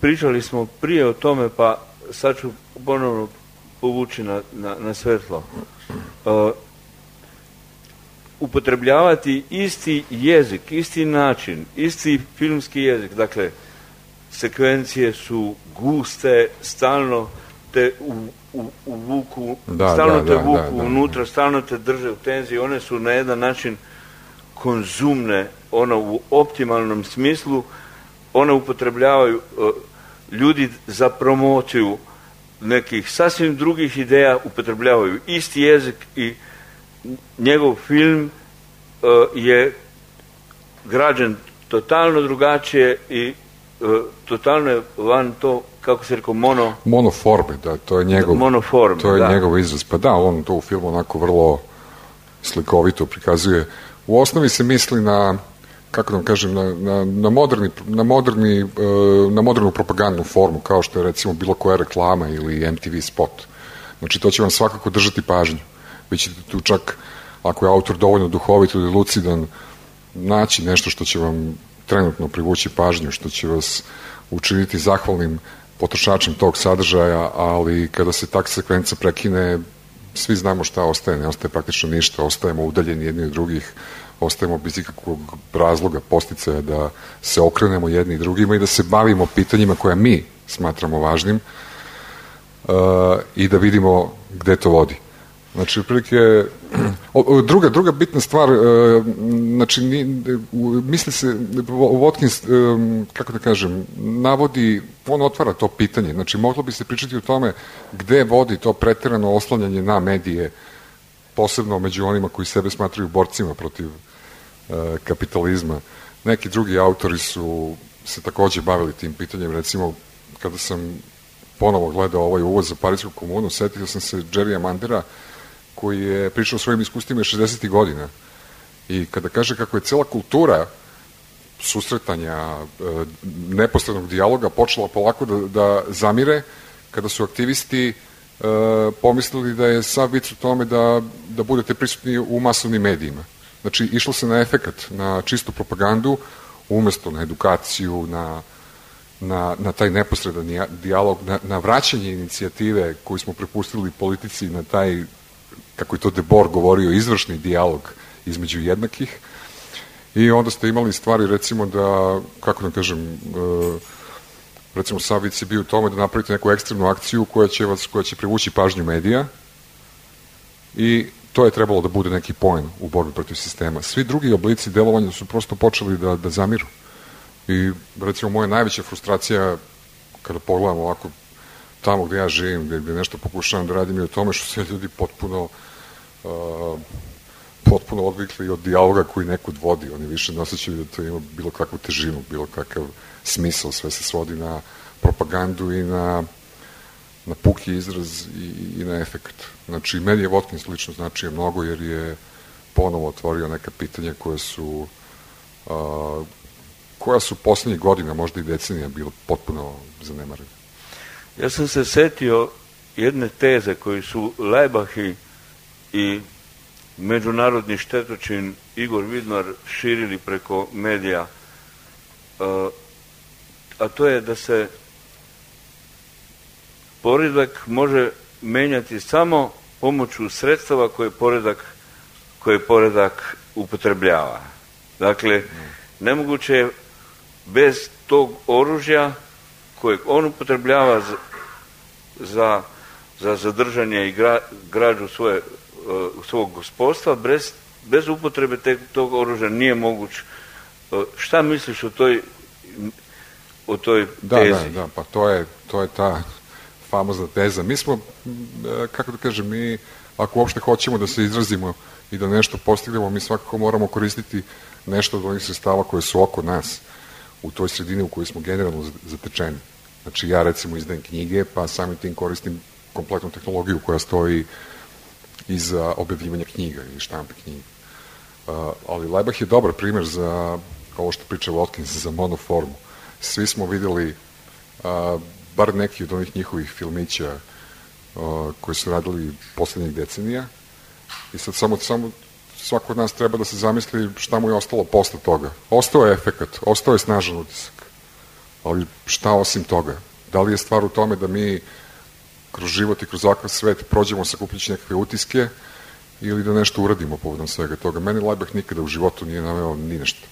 Speaker 12: pričali smo prije o tome, pa sad ću ponovno povući na, na, na svetlo. E, upotrebljavati isti jezik, isti način, isti filmski jezik, dakle, sekvencije su guste, stalno te u, u, uvuku,
Speaker 10: Da,
Speaker 12: stalno
Speaker 10: da,
Speaker 12: te
Speaker 10: da,
Speaker 12: vuku
Speaker 10: da, da.
Speaker 12: unutra, stalno te drže u tenziji, one su na jedan način konzumne, ono u optimalnom smislu, one upotrebljavaju e, ljudi za promociju nekih sasvim drugih ideja, upotrebljavaju isti jezik i njegov film e, je građen totalno drugačije i totalno je van to, kako se rekao, mono,
Speaker 10: Monoforme, da, to je njegov,
Speaker 12: monoform.
Speaker 10: to je
Speaker 12: da.
Speaker 10: njegov izraz. Pa da, on to u filmu onako vrlo slikovito prikazuje. U osnovi se misli na, kako da kažem, na, na, na, moderni, na, moderni, e, na modernu propagandnu formu, kao što je recimo bilo koja reklama ili MTV spot. Znači, to će vam svakako držati pažnju. Vi ćete tu čak, ako je autor dovoljno duhovit ili lucidan, naći nešto što će vam trenutno privući pažnju, što će vas učiniti zahvalnim potrošačem tog sadržaja, ali kada se tak sekvenca prekine, svi znamo šta ostaje, ne ostaje praktično ništa, ostajemo udaljeni jedni od drugih, ostajemo bez ikakvog razloga, posticaja da se okrenemo jedni drugima i da se bavimo pitanjima koja mi smatramo važnim uh, i da vidimo gde to vodi. Znači, [clears throat] o, druga, druga bitna stvar, e, znači, misli se, Watkins, e, kako da kažem, navodi, on otvara to pitanje, znači, moglo bi se pričati o tome gde vodi to preterano oslanjanje na medije, posebno među onima koji sebe smatraju borcima protiv e, kapitalizma. Neki drugi autori su se takođe bavili tim pitanjem, recimo, kada sam ponovo gledao ovaj uvoz za Parijsku komunu, setio sam se Jerrya Mandera, koji je pričao o svojim iskustvima iz 60. godina. I kada kaže kako je cela kultura susretanja, e, neposrednog dijaloga počela polako da, da zamire, kada su aktivisti e, pomislili da je sav vic u tome da, da budete prisutni u masovnim medijima. Znači, išlo se na efekat, na čistu propagandu, umesto na edukaciju, na, na, na taj neposredan dija- dijalog, na, na vraćanje inicijative koju smo prepustili politici, na taj, kako je to Debor govorio, izvršni dijalog između jednakih. I onda ste imali stvari, recimo da, kako da kažem, e, recimo Savic je bio u tome da napravite neku ekstremnu akciju koja će, vas, koja će privući pažnju medija i to je trebalo da bude neki poen u borbi protiv sistema. Svi drugi oblici delovanja su prosto počeli da, da zamiru. I recimo moja najveća frustracija kada pogledam ovako tamo gde ja živim, gde, gde nešto pokušavam da radim i o tome što se ljudi potpuno uh, potpuno odvikli od dijaloga koji nekud vodi. Oni više ne osjećaju da to ima bilo kakvu težinu, bilo kakav smisao. Sve se svodi na propagandu i na, na puki izraz i, i na efekt. Znači, meni je Watkins lično značio mnogo jer je ponovo otvorio neka pitanja koje su uh, koja su poslednjih godina, možda i decenija, bilo potpuno zanemarene.
Speaker 12: Ja sam se setio jedne teze koju su Lajbahi i međunarodni štetočin Igor Vidmar širili preko medija, a to je da se poredak može menjati samo pomoću sredstava koje poredak, koje poredak upotrebljava. Dakle, nemoguće je bez tog oružja kojeg on upotrebljava za, za, za zadržanje i gra, građu svoje, svog gospodstva, bez, bez upotrebe te, tog oružja nije moguć. Uh, šta misliš o toj o toj
Speaker 10: da,
Speaker 12: tezi?
Speaker 10: Da, da, pa to je, to je ta famozna teza. Mi smo, kako da kažem, mi ako uopšte hoćemo da se izrazimo i da nešto postignemo, mi svakako moramo koristiti nešto od onih sredstava koje su oko nas u toj sredini u kojoj smo generalno zatečeni. Znači ja recimo izdajem knjige, pa samim tim koristim kompletnu tehnologiju koja stoji iza objavljivanja knjiga ili štampe knjiga. Uh, ali Lebach je dobar primer za ovo što priča Watkins, za monoformu. Svi smo videli uh, bar neki od onih njihovih filmića uh, koji su radili poslednjih decenija i sad samo, samo svako od nas treba da se zamisli šta mu je ostalo posle toga. Ostao je efekat, ostao je snažan utisak. Ali šta osim toga? Da li je stvar u tome da mi kroz život i kroz ovakav svet prođemo sakupljići nekakve utiske ili da nešto uradimo povodom svega toga. Meni Lajbah nikada u životu nije naveo ni nešto.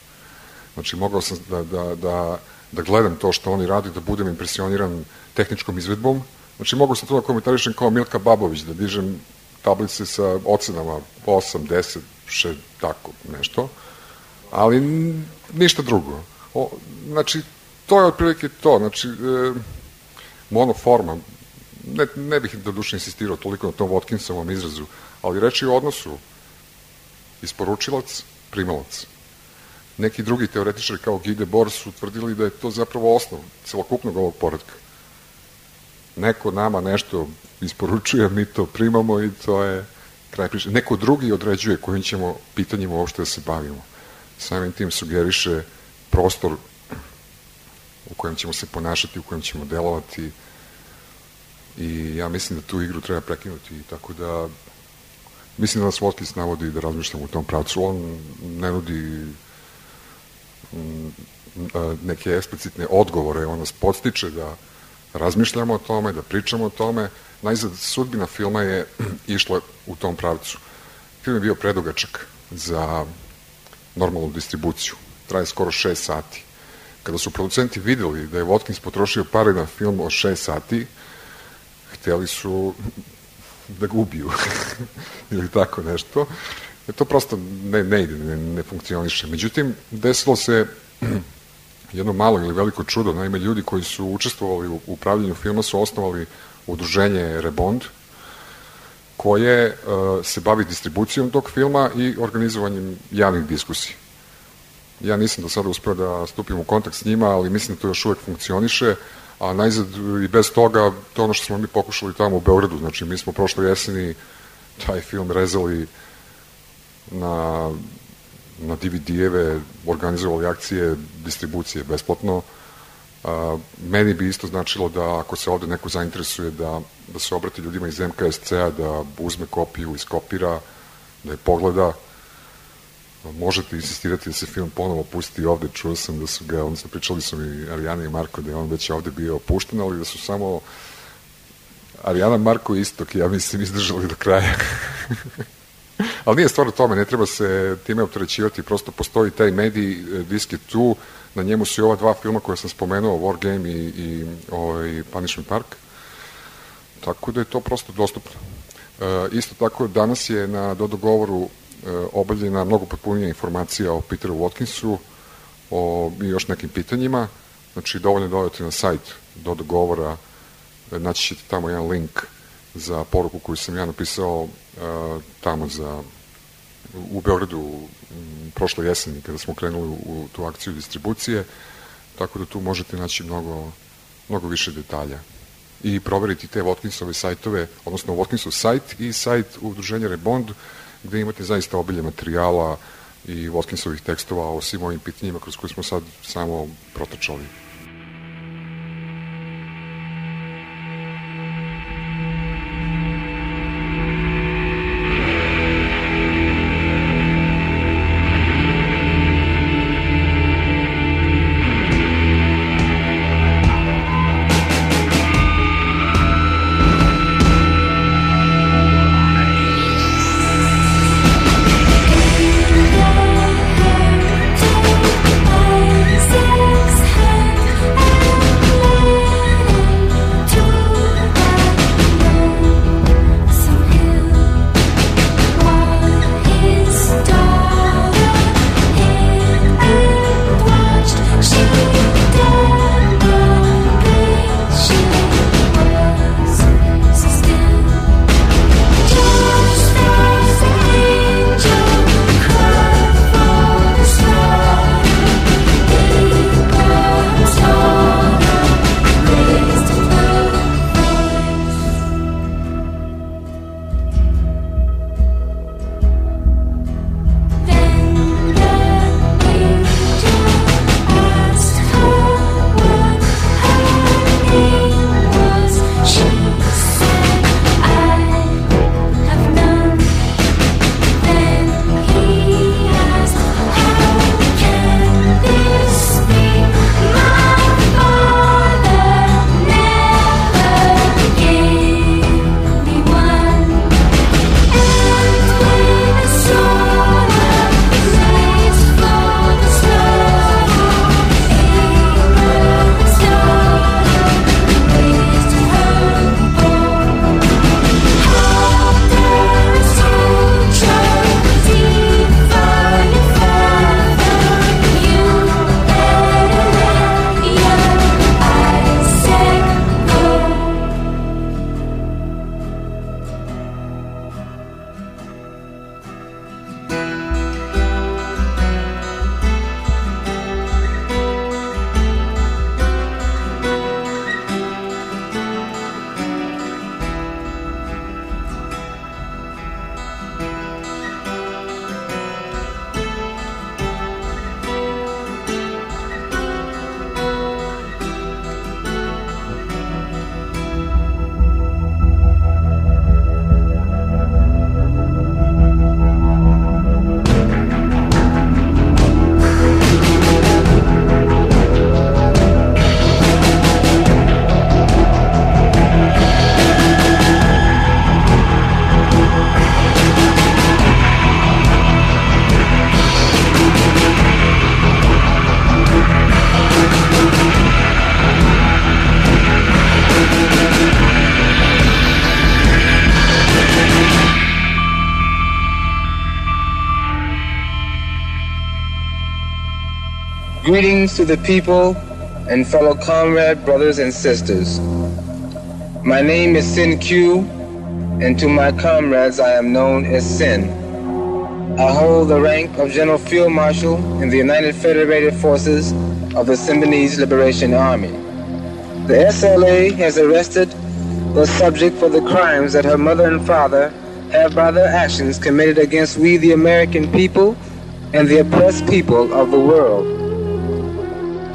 Speaker 10: Znači, mogao sam da, da, da, da gledam to što oni radi, da budem impresioniran tehničkom izvedbom. Znači, mogu sam to da komentarišem kao Milka Babović, da dižem tablice sa ocenama 8, 10, 6, tako nešto, ali ništa drugo. O, znači, to je otprilike to, znači, e, monoforma, ne, ne bih do duše insistirao toliko na tom Watkinsovom izrazu, ali reći o odnosu isporučilac, primalac. Neki drugi teoretičari kao Guy Debord su tvrdili da je to zapravo osnov celokupnog ovog poredka. Neko nama nešto isporučuje, mi to primamo i to je kraj priče. Neko drugi određuje kojim ćemo pitanjima uopšte da se bavimo. Samim tim sugeriše prostor u kojem ćemo se ponašati, u kojem ćemo delovati i ja mislim da tu igru treba prekinuti tako da mislim da nas Watkins navodi da razmišljamo u tom pravcu. On ne nudi mm, neke eksplicitne odgovore, on nas podstiče da razmišljamo o tome, da pričamo o tome. Najzad, sudbina filma je [clears throat] išla u tom pravcu. Film je bio predugačak za normalnu distribuciju. Traje skoro 6 sati. Kada su producenti videli da je Watkins potrošio pare na film od 6 sati, hteli su da ga ubiju [laughs] ili tako nešto. E to prosto ne, ne ide, ne, ne funkcioniše. Međutim, desilo se [clears throat] jedno malo ili veliko čudo. Naime, ljudi koji su učestvovali u upravljanju filma su osnovali udruženje Rebond, koje uh, se bavi distribucijom tog filma i organizovanjem javnih diskusija. Ja nisam do sada uspeo da stupim u kontakt s njima, ali mislim da to još uvek funkcioniše, a najzad i bez toga, to ono što smo mi pokušali tamo u Beogradu, znači mi smo prošle jeseni taj film rezali na, na DVD-eve, organizovali akcije distribucije besplatno, a, meni bi isto značilo da ako se ovde neko zainteresuje da, da se obrati ljudima iz MKSC-a, da uzme kopiju, iskopira, da je pogleda, možete insistirati da se film ponovo pusti ovde, čuo sam da su ga, odnosno pričali su mi Arijana i Marko da je on već ovde bio opušten, ali da su samo Arijana, Marko i Istok, ja mislim, izdržali do kraja. [laughs] ali nije stvar u tome, ne treba se time opterećivati, prosto postoji taj medij, disk je tu, na njemu su i ova dva filma koje sam spomenuo, War Game i, i ovaj, Punishment Park, tako da je to prosto dostupno. isto tako, danas je na do dogovoru e, obavljena mnogo potpunija informacija o Peteru Watkinsu, o još nekim pitanjima. Znači, dovoljno dodati na sajt do dogovora, e, naći ćete tamo jedan link za poruku koju sam ja napisao e, tamo za u Beogradu prošle jeseni kada smo krenuli u tu akciju distribucije, tako da tu možete naći mnogo, mnogo više detalja i proveriti te Watkinsove sajtove, odnosno Watkinsov sajt i sajt udruženja Rebond, gde imate zaista obilje materijala i Watkinsovih tekstova o svim ovim pitanjima kroz koje smo sad samo protačali.
Speaker 13: Greetings to the people and fellow comrade brothers and sisters. My name is Sin Q, and to my comrades I am known as Sin. I hold the rank of General Field Marshal in the United Federated Forces of the Symbionese Liberation Army. The SLA has arrested the subject for the crimes that her mother and father have by their actions committed against we the American people and the oppressed people of the world.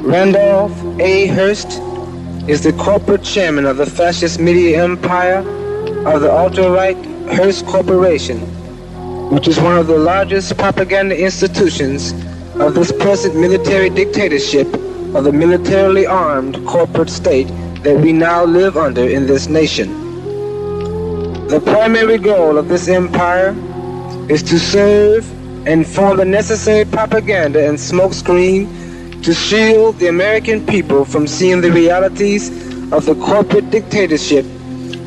Speaker 13: Randolph A. Hearst is the corporate chairman of the fascist media empire of the alt-right Hearst Corporation, which is one of the largest propaganda institutions of this present military dictatorship of the militarily armed corporate state that we now live under in this nation. The primary goal of this empire is to serve and form the necessary propaganda and smokescreen to shield the American people from seeing the realities of the corporate dictatorship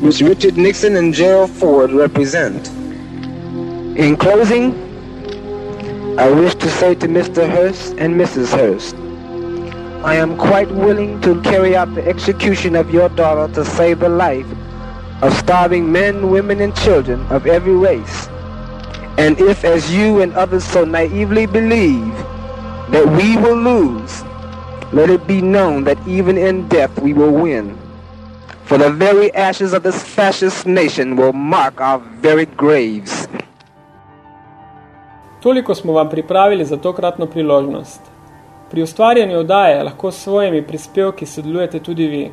Speaker 13: which Richard Nixon and Gerald Ford represent. In closing, I wish to say to Mr. Hurst and Mrs. Hurst, I am quite willing to carry out the execution of your daughter to save the life of starving men, women, and children of every race. And if, as you and others so naively believe, that we will lose, let it be known that even in death we will win. For the very ashes of this fascist nation will mark our very graves.
Speaker 2: Toliko smo vam pripravili za tokratno priložnost. Pri ustvarjanju odaje lahko s svojimi prispevki sodelujete tudi vi.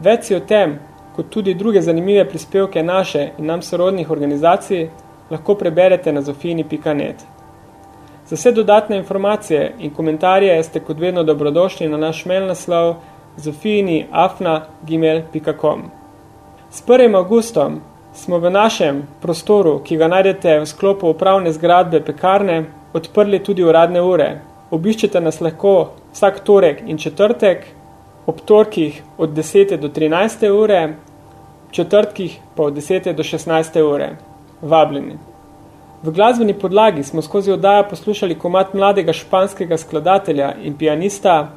Speaker 2: Več si o tem, kot tudi druge zanimive prispevke naše in nam sorodnih organizacij, lahko preberete na zofini.net. Za vse dodatne informacije in komentarje ste kot vedno dobrodošli na naš mail naslov zofini.afna.gmail.com S 1. augustom smo v našem prostoru, ki ga najdete v sklopu upravne zgradbe pekarne, odprli tudi uradne ure. Obiščete nas lahko vsak torek in četrtek, ob torkih od 10. do 13. ure, četrtkih pa od 10. do 16. ure. Vabljeni. V glasbeni podlagi smo skozi oddajo poslušali komat mladega španskega skladatelja in pianista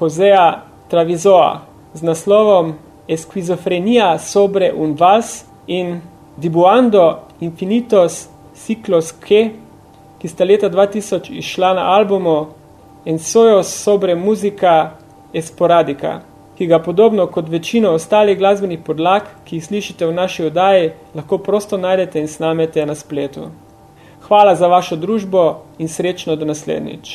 Speaker 2: Josea Travizoa z naslovom Esquizofrenia sobre un vals in Dibuando infinitos ciclos que, ki sta leta 2000 išla na albumu Ensojos sobre muzika esporadika, ki ga podobno kot večino ostalih glasbenih podlag, ki jih slišite v naši oddaji, lahko prosto najdete in snamete na spletu. Hvala za vašo družbo in srečno do naslednjič.